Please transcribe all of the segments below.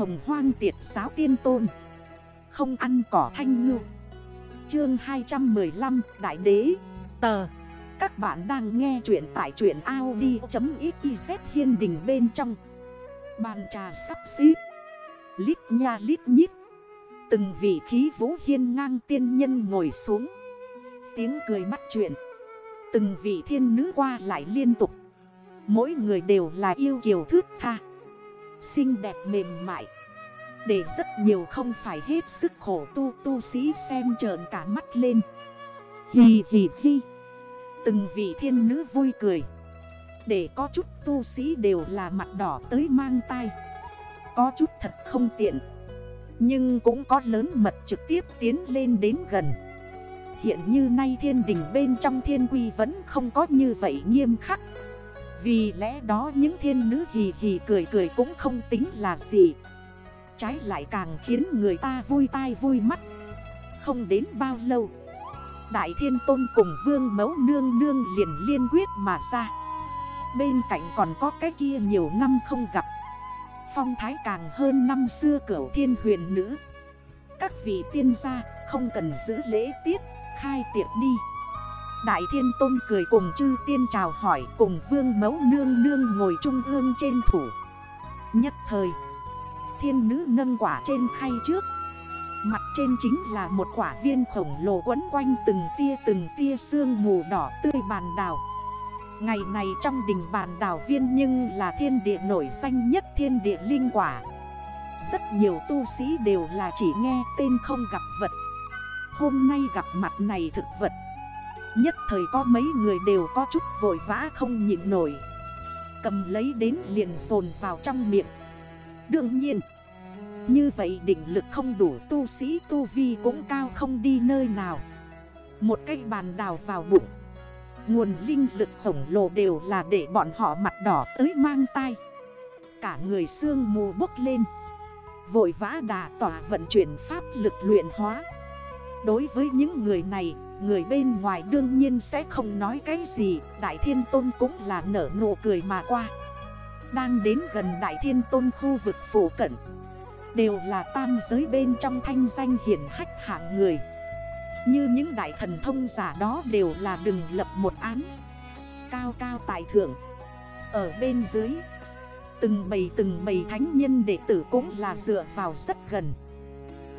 hồng hoang tiệt giáo tiên tôn. Không ăn cỏ thanh ngư. Chương 215 Đại đế. Tờ. Các bạn đang nghe chuyện tại chuyện Audi.xyz hiên đình bên trong. Bàn trà sắp xếp. Lít nha lít nhít. Từng vị khí vũ hiên ngang tiên nhân ngồi xuống. Tiếng cười mắt chuyện. Từng vị thiên nữ qua lại liên tục. Mỗi người đều là yêu kiều thước tha. Xinh đẹp mềm mại. Để rất nhiều không phải hết sức khổ tu tu sĩ xem trợn cả mắt lên. Hì hì hì. Từng vị thiên nữ vui cười. Để có chút tu sĩ đều là mặt đỏ tới mang tay Có chút thật không tiện. Nhưng cũng có lớn mật trực tiếp tiến lên đến gần. Hiện như nay thiên đình bên trong thiên quy vẫn không có như vậy nghiêm khắc. Vì lẽ đó những thiên nữ hì hì cười cười cũng không tính là gì. Trái lại càng khiến người ta vui tai vui mắt. Không đến bao lâu, Đại thiên tôn cùng vương mẫu nương nương liền liên quyết mà ra. Bên cạnh còn có cái kia nhiều năm không gặp. Phong thái càng hơn năm xưa cửu thiên huyền nữ. Các vị tiên gia không cần giữ lễ tiết, khai tiệc đi. Đại thiên tôn cười cùng chư tiên chào hỏi cùng vương mẫu nương nương ngồi trung ương trên thủ. Nhất thời, Thiên nữ nâng quả trên khay trước. Mặt trên chính là một quả viên khổng lồ quấn quanh từng tia từng tia sương mù đỏ tươi bàn đào. Ngày này trong đình bàn đào viên nhưng là thiên địa nổi danh nhất thiên địa linh quả. Rất nhiều tu sĩ đều là chỉ nghe tên không gặp vật. Hôm nay gặp mặt này thực vật Nhất thời có mấy người đều có chút vội vã không nhịn nổi. Cầm lấy đến liền sồn vào trong miệng. Đương nhiên Như vậy định lực không đủ tu sĩ tu vi cũng cao không đi nơi nào. Một cây bàn đào vào bụng Nguồn linh lực khổng lồ đều là để bọn họ mặt đỏ tới mang tay Cả người xương mù bốc lên Vội vã đà tỏa vận chuyển pháp lực luyện hóa. Đối với những người này, người bên ngoài đương nhiên sẽ không nói cái gì, Đại Thiên Tôn cũng là nở nụ cười mà qua. Đang đến gần Đại Thiên Tôn khu vực phủ cận, Đều là tam giới bên trong thanh danh hiển hách hạng người. Như những đại thần thông giả đó đều là đừng lập một án. Cao cao tại thượng, Ở bên dưới, Từng bầy từng bầy thánh nhân đệ tử cũng là dựa vào rất gần.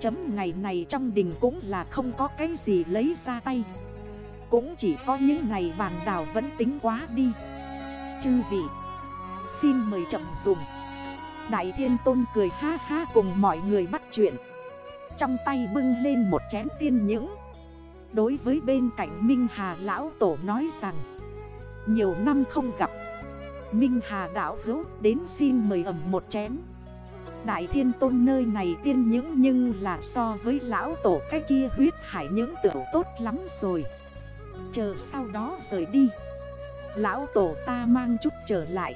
Chấm ngày này trong đình cũng là không có cái gì lấy ra tay. Cũng chỉ có những này bàn đảo vẫn tính quá đi. Chư vị, Xin mời chậm dùng. Đại thiên tôn cười ha ha cùng mọi người bắt chuyện. Trong tay bưng lên một chén tiên những. Đối với bên cạnh Minh Hà Lão Tổ nói rằng, Nhiều năm không gặp. Minh Hà Đảo hữu đến xin mời ẩm một chén. Đại thiên tôn nơi này tiên những nhưng là so với lão tổ cái kia huyết hải những tựu tốt lắm rồi. Chờ sau đó rời đi. Lão tổ ta mang chút trở lại.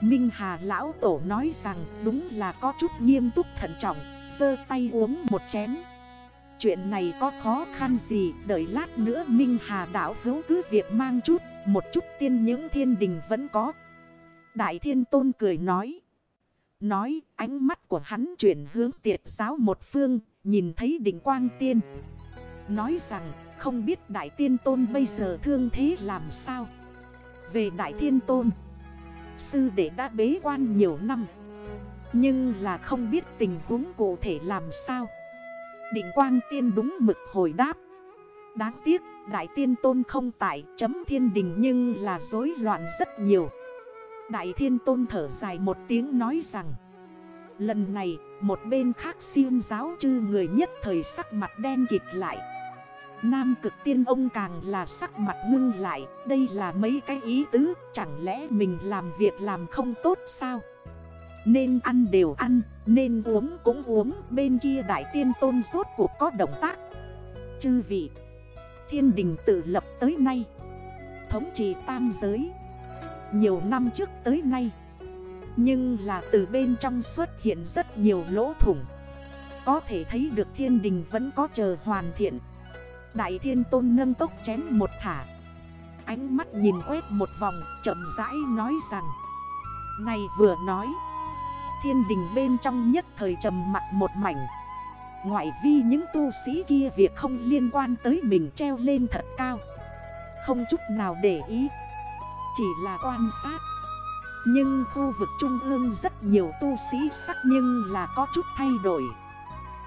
Minh Hà lão tổ nói rằng đúng là có chút nghiêm túc thận trọng Sơ tay uống một chén. Chuyện này có khó khăn gì, Đợi lát nữa Minh Hà đảo hữu cứ việc mang chút, Một chút tiên những thiên đình vẫn có. Đại thiên tôn cười nói. Nói, ánh mắt của hắn chuyển hướng tiệt giáo một phương, Nhìn thấy đỉnh quang tiên. Nói rằng, không biết đại tiên tôn bây giờ thương thế làm sao? Về đại thiên tôn, Sư đệ đã bế quan nhiều năm. Nhưng là không biết tình huống cụ thể làm sao. Định quang tiên đúng mực hồi đáp. Đáng tiếc, đại tiên tôn không tại chấm thiên đình nhưng là rối loạn rất nhiều. Đại thiên tôn thở dài một tiếng nói rằng, Lần này, một bên khác siêu giáo chư người nhất thời sắc mặt đen kịt lại. Nam cực tiên ông càng là sắc mặt ngưng lại, Đây là mấy cái ý tứ, Chẳng lẽ mình làm việc làm không tốt sao? Nên ăn đều ăn, Nên uống cũng uống, Bên kia đại tiên tôn rốt cuộc có động tác. Chư vị, Thiên đình tự lập tới nay, Thống trị tam giới nhiều năm trước tới nay. Nhưng là từ bên trong xuất hiện rất nhiều lỗ thủng. Có thể thấy được thiên đình vẫn có chờ hoàn thiện. Đại thiên tôn nâng tốc chén một thả. Ánh mắt nhìn quét một vòng, chậm rãi nói rằng, Này vừa nói, Thiên đình bên trong nhất thời trầm mặt một mảnh. Ngoại vi những tu sĩ kia việc không liên quan tới mình treo lên thật cao. Không chút nào để ý chỉ là quan sát. Nhưng khu vực trung ương rất nhiều tu sĩ sắc nhưng là có chút thay đổi.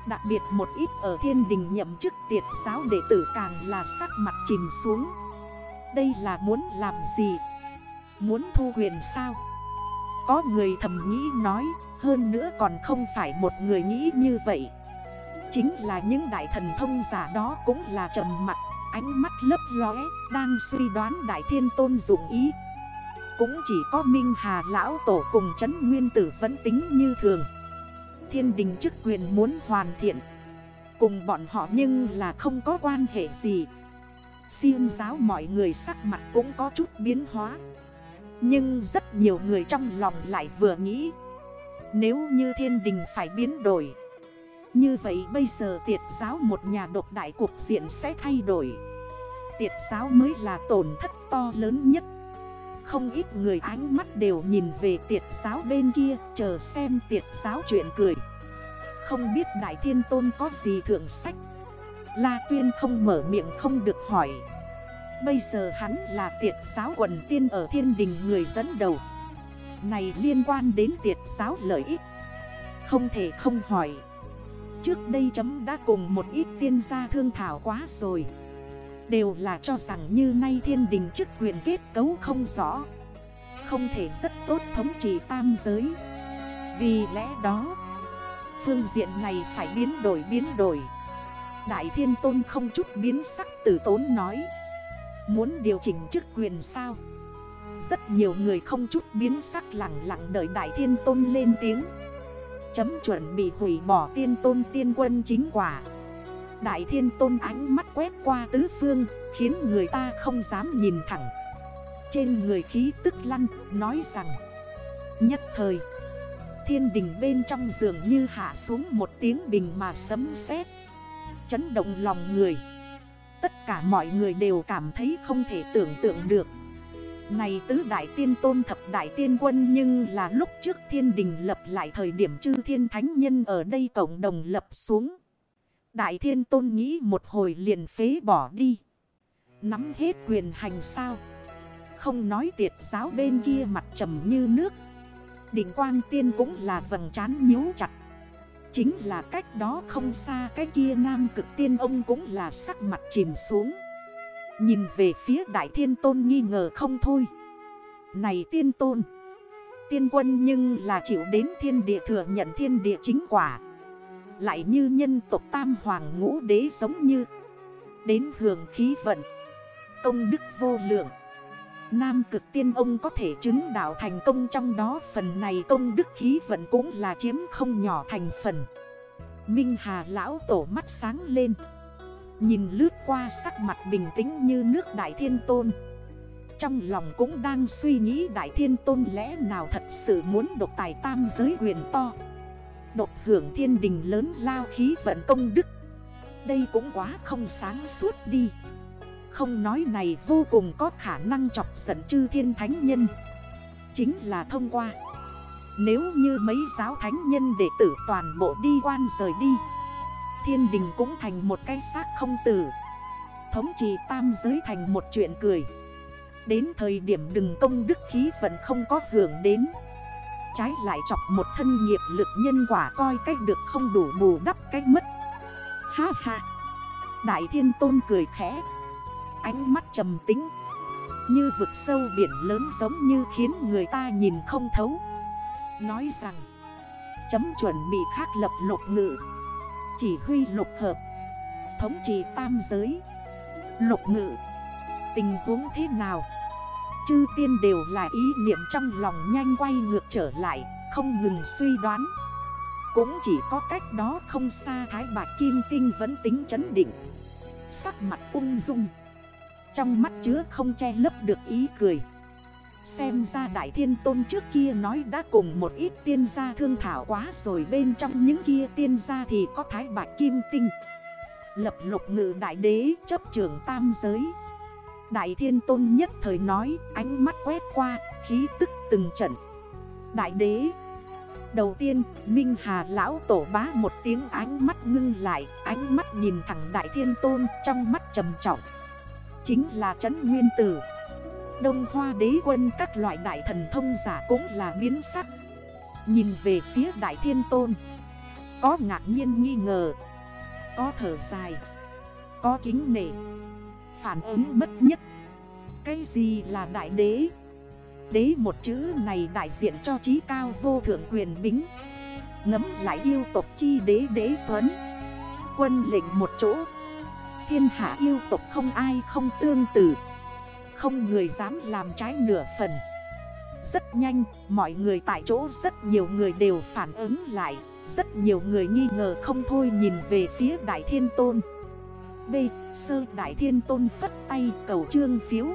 Đặc biệt một ít ở thiên đình nhậm chức tiệt giáo đệ tử càng là sắc mặt chìm xuống. Đây là muốn làm gì? Muốn thu huyền sao? Có người thầm nghĩ nói, Hơn nữa còn không phải một người nghĩ như vậy. Chính là những đại thần thông giả đó cũng là trầm mặt Ánh mắt lấp lóe, Đang suy đoán đại thiên tôn dụng ý. Cũng chỉ có Minh Hà Lão Tổ cùng chấn Nguyên Tử vẫn tính như thường. Thiên đình chức quyền muốn hoàn thiện. Cùng bọn họ nhưng là không có quan hệ gì. Siêng giáo mọi người sắc mặt cũng có chút biến hóa. Nhưng rất nhiều người trong lòng lại vừa nghĩ. Nếu như thiên đình phải biến đổi như vậy bây giờ tiệt giáo một nhà độc đại cuộc diện sẽ thay đổi. Tiệt giáo mới là tổn thất to lớn nhất. Không ít người ánh mắt đều nhìn về tiệt giáo bên kia, Chờ xem tiệt giáo chuyện cười. Không biết Đại Thiên Tôn có gì thượng sách? La Tuyên không mở miệng không được hỏi. Bây giờ hắn là tiệt giáo quần tiên ở thiên đình người dẫn đầu. Này liên quan đến tiệt giáo lợi ích. Không thể không hỏi. Trước đây chấm đã cùng một ít tiên gia thương thảo quá rồi. Đều là cho rằng như nay thiên đình chức quyền kết cấu không rõ. Không thể rất tốt thống trị tam giới. Vì lẽ đó, Phương diện này phải biến đổi biến đổi. Đại thiên tôn không chút biến sắc tử tốn nói. Muốn điều chỉnh chức quyền sao? Rất nhiều người không chút biến sắc lặng lặng đợi đại thiên tôn lên tiếng. Chấm chuẩn bị hủy bỏ tiên tôn tiên quân chính quả. Đại thiên tôn ánh mắt quét qua tứ phương, Khiến người ta không dám nhìn thẳng. Trên người khí tức lăn, nói rằng, Nhất thời, Thiên đình bên trong giường như hạ xuống một tiếng bình mà sấm sét, Chấn động lòng người. Tất cả mọi người đều cảm thấy không thể tưởng tượng được. Này tứ đại tiên tôn thập đại tiên quân Nhưng là lúc trước thiên đình lập lại thời điểm chư thiên thánh nhân ở đây cộng đồng lập xuống. Đại thiên tôn nghĩ một hồi liền phế bỏ đi. Nắm hết quyền hành sao? Không nói tiệt giáo bên kia mặt trầm như nước. Đỉnh quang tiên cũng là vầng trán nhíu chặt. Chính là cách đó không xa cái kia nam cực tiên ông cũng là sắc mặt chìm xuống. Nhìn về phía đại thiên tôn nghi ngờ không thôi. Này tiên tôn, Tiên quân nhưng là chịu đến thiên địa thừa nhận thiên địa chính quả. Lại như nhân tộc tam hoàng ngũ đế giống như, Đến hưởng khí vận, Công đức vô lượng. Nam cực tiên ông có thể chứng đạo thành công trong đó, Phần này công đức khí vận cũng là chiếm không nhỏ thành phần. Minh Hà lão tổ mắt sáng lên. Nhìn lướt qua sắc mặt bình tĩnh như nước Đại Thiên Tôn. Trong lòng cũng đang suy nghĩ Đại Thiên Tôn lẽ nào thật sự muốn độc tài tam giới huyền to. Độc hưởng thiên đình lớn lao khí vận công đức. Đây cũng quá không sáng suốt đi. Không nói này vô cùng có khả năng chọc giận chư thiên thánh nhân. Chính là thông qua. Nếu như mấy giáo thánh nhân đệ tử toàn bộ đi quan rời đi Thiên đình cũng thành một cái xác không tử. Thống trị tam giới thành một chuyện cười. Đến thời điểm đừng công đức khí vẫn không có hưởng đến. Trái lại chọc một thân nghiệp lực nhân quả coi cách được không đủ bù đắp cách mất. Ha ha. Đại thiên tôn cười khẽ. Ánh mắt trầm tính Như vực sâu biển lớn giống như khiến người ta nhìn không thấu. Nói rằng, Chấm chuẩn bị khác lập lột ngự. Chỉ huy lục hợp, Thống trị tam giới. Lục ngự, Tình huống thế nào? Chư tiên đều là ý niệm trong lòng nhanh quay ngược trở lại, Không ngừng suy đoán. Cũng chỉ có cách đó không xa, Thái Bạc Kim Tinh vẫn tính chấn định. Sắc mặt ung dung. Trong mắt chứa không che lấp được ý cười. Xem ra Đại Thiên Tôn trước kia nói đã cùng một ít tiên gia thương thảo quá rồi Bên trong những kia tiên gia thì có Thái Bạch Kim Tinh. Lập lục ngự đại đế chấp trưởng tam giới. Đại Thiên Tôn nhất thời nói ánh mắt quét qua khí tức từng trận. Đại đế Đầu tiên, Minh Hà lão tổ bá một tiếng ánh mắt ngưng lại Ánh mắt nhìn thẳng Đại Thiên Tôn trong mắt trầm trọng. Chính là Trấn Nguyên Tử. Đông Hoa đế quân các loại đại thần thông giả cũng là biến sắc. Nhìn về phía Đại Thiên Tôn, Có ngạc nhiên nghi ngờ, Có thở dài, Có kính nể, Phản ứng bất nhất. Cái gì là đại đế? Đế một chữ này đại diện cho trí cao vô thượng quyền bính. Ngấm lại yêu tộc chi đế đế tuấn. Quân lệnh một chỗ. Thiên hạ yêu tộc không ai không tương tự. Không người dám làm trái nửa phần. Rất nhanh, mọi người tại chỗ rất nhiều người đều phản ứng lại. Rất nhiều người nghi ngờ không thôi nhìn về phía Đại Thiên Tôn. B. Sơ Đại Thiên Tôn phất tay cầu trương phiếu.